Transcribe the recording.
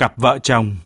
cặp vợ chồng.